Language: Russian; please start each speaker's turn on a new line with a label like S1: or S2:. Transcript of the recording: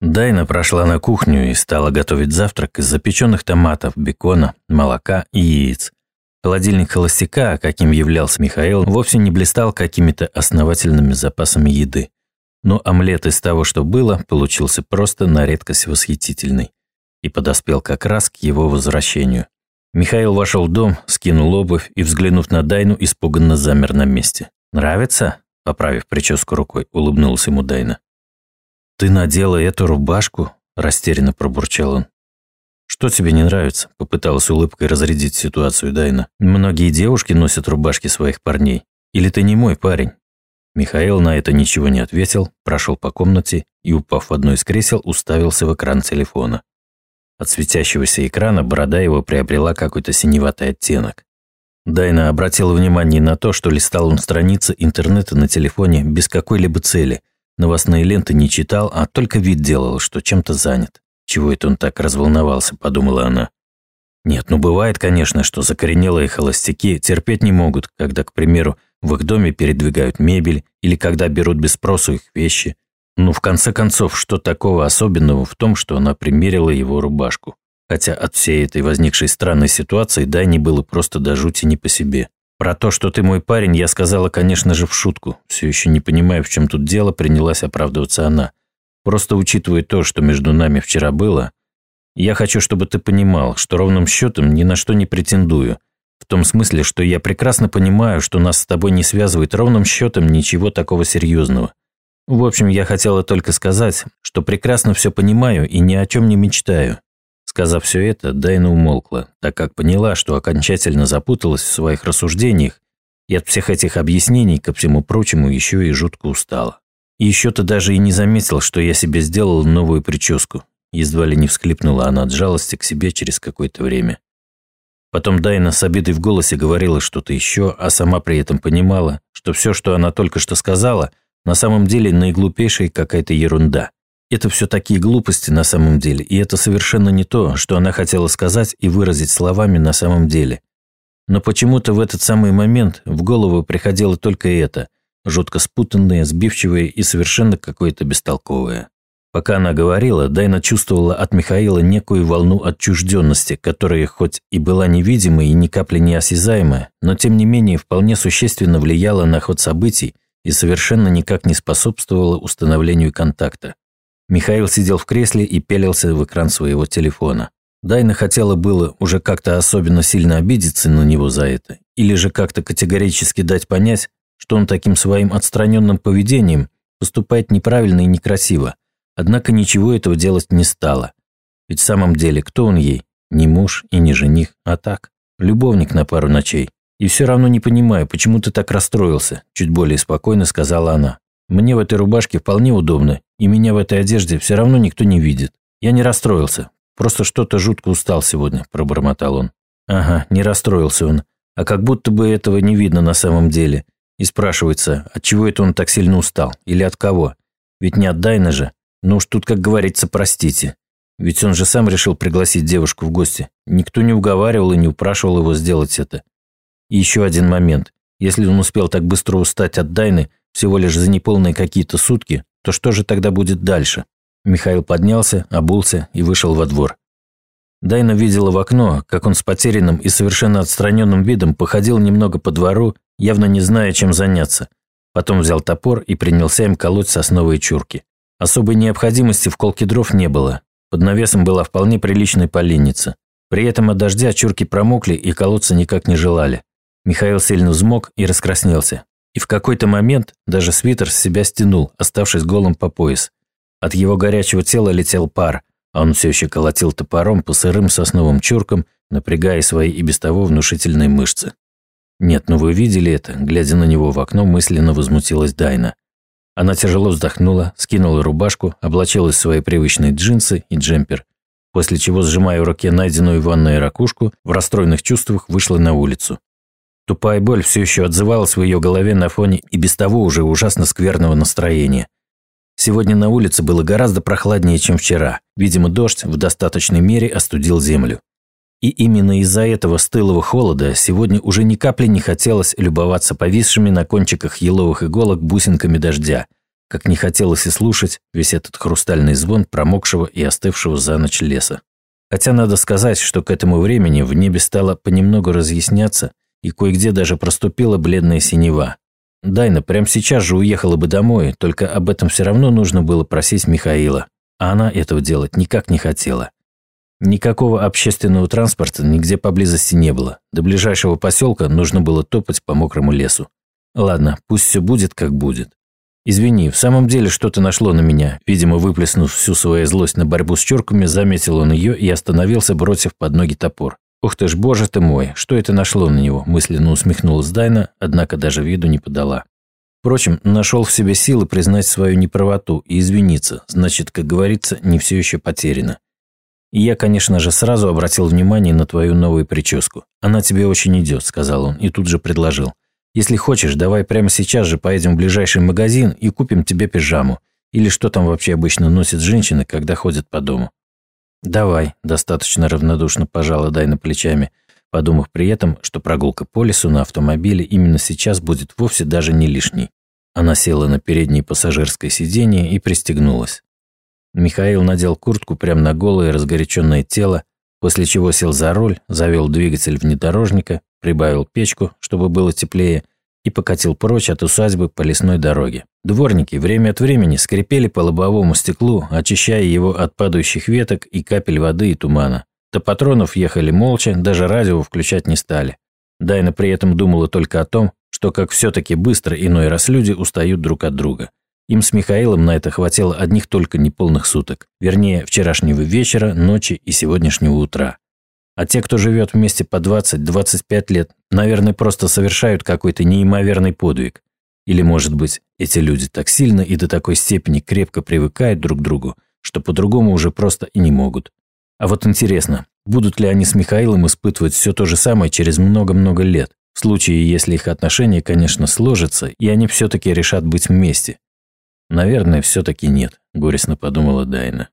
S1: Дайна прошла на кухню и стала готовить завтрак из запеченных томатов, бекона, молока и яиц. Холодильник холостяка, каким являлся Михаил, вовсе не блистал какими-то основательными запасами еды. Но омлет из того, что было, получился просто на редкость восхитительный. И подоспел как раз к его возвращению. Михаил вошел в дом, скинул обувь и, взглянув на Дайну, испуганно замер на месте. «Нравится?» – поправив прическу рукой, улыбнулся ему Дайна. «Ты надела эту рубашку?» – растерянно пробурчал он. «Что тебе не нравится?» – попыталась улыбкой разрядить ситуацию Дайна. «Многие девушки носят рубашки своих парней. Или ты не мой парень?» Михаил на это ничего не ответил, прошел по комнате и, упав в одно из кресел, уставился в экран телефона. От светящегося экрана борода его приобрела какой-то синеватый оттенок. Дайна обратила внимание на то, что листал он страницы интернета на телефоне без какой-либо цели, Новостные ленты не читал, а только вид делал, что чем-то занят. Чего это он так разволновался, подумала она. Нет, ну бывает, конечно, что закоренелые холостяки терпеть не могут, когда, к примеру, в их доме передвигают мебель или когда берут без спросу их вещи. Ну, в конце концов, что такого особенного в том, что она примерила его рубашку? Хотя от всей этой возникшей странной ситуации Дайне было просто до жути не по себе. Про то, что ты мой парень, я сказала, конечно же, в шутку. Все еще не понимая, в чем тут дело, принялась оправдываться она. Просто учитывая то, что между нами вчера было, я хочу, чтобы ты понимал, что ровным счетом ни на что не претендую. В том смысле, что я прекрасно понимаю, что нас с тобой не связывает ровным счетом ничего такого серьезного. В общем, я хотела только сказать, что прекрасно все понимаю и ни о чем не мечтаю. Сказав все это, Дайна умолкла, так как поняла, что окончательно запуталась в своих рассуждениях и от всех этих объяснений, ко всему прочему, еще и жутко устала. И еще ты даже и не заметил, что я себе сделала новую прическу. Едва ли не всклипнула она от жалости к себе через какое-то время. Потом Дайна с обидой в голосе говорила что-то еще, а сама при этом понимала, что все, что она только что сказала, на самом деле наиглупейшая какая-то ерунда. Это все такие глупости на самом деле, и это совершенно не то, что она хотела сказать и выразить словами на самом деле. Но почему-то в этот самый момент в голову приходило только это, жутко спутанное, сбивчивое и совершенно какое-то бестолковое. Пока она говорила, Дайна чувствовала от Михаила некую волну отчужденности, которая хоть и была невидимой и ни капли не осязаемая, но тем не менее вполне существенно влияла на ход событий и совершенно никак не способствовала установлению контакта. Михаил сидел в кресле и пелился в экран своего телефона. Дайна хотела было уже как-то особенно сильно обидеться на него за это, или же как-то категорически дать понять, что он таким своим отстраненным поведением поступает неправильно и некрасиво. Однако ничего этого делать не стало. Ведь в самом деле кто он ей? Не муж и не жених, а так, любовник на пару ночей. И все равно не понимаю, почему ты так расстроился, чуть более спокойно сказала она. Мне в этой рубашке вполне удобно, и меня в этой одежде все равно никто не видит. Я не расстроился, просто что-то жутко устал сегодня», – пробормотал он. «Ага, не расстроился он, а как будто бы этого не видно на самом деле. И спрашивается, от чего это он так сильно устал, или от кого? Ведь не от Дайна же. Ну уж тут, как говорится, простите. Ведь он же сам решил пригласить девушку в гости. Никто не уговаривал и не упрашивал его сделать это. И еще один момент. Если он успел так быстро устать от Дайны, всего лишь за неполные какие-то сутки, то что же тогда будет дальше? Михаил поднялся, обулся и вышел во двор. Дайна видела в окно, как он с потерянным и совершенно отстраненным видом походил немного по двору, явно не зная, чем заняться. Потом взял топор и принялся им колоть сосновые чурки. Особой необходимости в колке дров не было. Под навесом была вполне приличная поленница. При этом от дождя чурки промокли и колоться никак не желали. Михаил сильно взмок и раскраснелся. И в какой-то момент даже свитер с себя стянул, оставшись голым по пояс. От его горячего тела летел пар, а он все еще колотил топором по сырым сосновым чуркам, напрягая свои и без того внушительные мышцы. «Нет, ну вы видели это?» Глядя на него в окно, мысленно возмутилась Дайна. Она тяжело вздохнула, скинула рубашку, облачилась в свои привычные джинсы и джемпер, после чего, сжимая в руке найденную в ванной ракушку, в расстроенных чувствах вышла на улицу. Тупая боль все еще отзывалась в ее голове на фоне и без того уже ужасно скверного настроения. Сегодня на улице было гораздо прохладнее, чем вчера. Видимо, дождь в достаточной мере остудил землю. И именно из-за этого стылого холода сегодня уже ни капли не хотелось любоваться повисшими на кончиках еловых иголок бусинками дождя, как не хотелось и слушать весь этот хрустальный звон промокшего и остывшего за ночь леса. Хотя надо сказать, что к этому времени в небе стало понемногу разъясняться, и кое-где даже проступила бледная синева. Дайна прямо сейчас же уехала бы домой, только об этом все равно нужно было просить Михаила, а она этого делать никак не хотела. Никакого общественного транспорта нигде поблизости не было. До ближайшего поселка нужно было топать по мокрому лесу. Ладно, пусть все будет, как будет. «Извини, в самом деле что-то нашло на меня». Видимо, выплеснув всю свою злость на борьбу с чурками, заметил он ее и остановился, бросив под ноги топор. «Ух ты ж, боже ты мой, что это нашло на него?» – мысленно усмехнулась Дайна, однако даже виду не подала. Впрочем, нашел в себе силы признать свою неправоту и извиниться, значит, как говорится, не все еще потеряно. И я, конечно же, сразу обратил внимание на твою новую прическу. Она тебе очень идет, сказал он, и тут же предложил. Если хочешь, давай прямо сейчас же поедем в ближайший магазин и купим тебе пижаму. Или что там вообще обычно носят женщины, когда ходят по дому. Давай, достаточно равнодушно пожала Дайна плечами, подумав при этом, что прогулка по лесу на автомобиле именно сейчас будет вовсе даже не лишней. Она села на переднее пассажирское сиденье и пристегнулась. Михаил надел куртку прямо на голое разгоряченное тело, после чего сел за руль, завел двигатель внедорожника, прибавил печку, чтобы было теплее, и покатил прочь от усадьбы по лесной дороге. Дворники время от времени скрипели по лобовому стеклу, очищая его от падающих веток и капель воды и тумана. До патронов ехали молча, даже радио включать не стали. Дайна при этом думала только о том, что как все-таки быстро иной раз люди устают друг от друга. Им с Михаилом на это хватило одних только неполных суток. Вернее, вчерашнего вечера, ночи и сегодняшнего утра. А те, кто живет вместе по 20-25 лет, наверное, просто совершают какой-то неимоверный подвиг. Или, может быть, эти люди так сильно и до такой степени крепко привыкают друг к другу, что по-другому уже просто и не могут. А вот интересно, будут ли они с Михаилом испытывать все то же самое через много-много лет, в случае, если их отношения, конечно, сложатся, и они все-таки решат быть вместе, «Наверное, все-таки нет», – горестно подумала Дайна.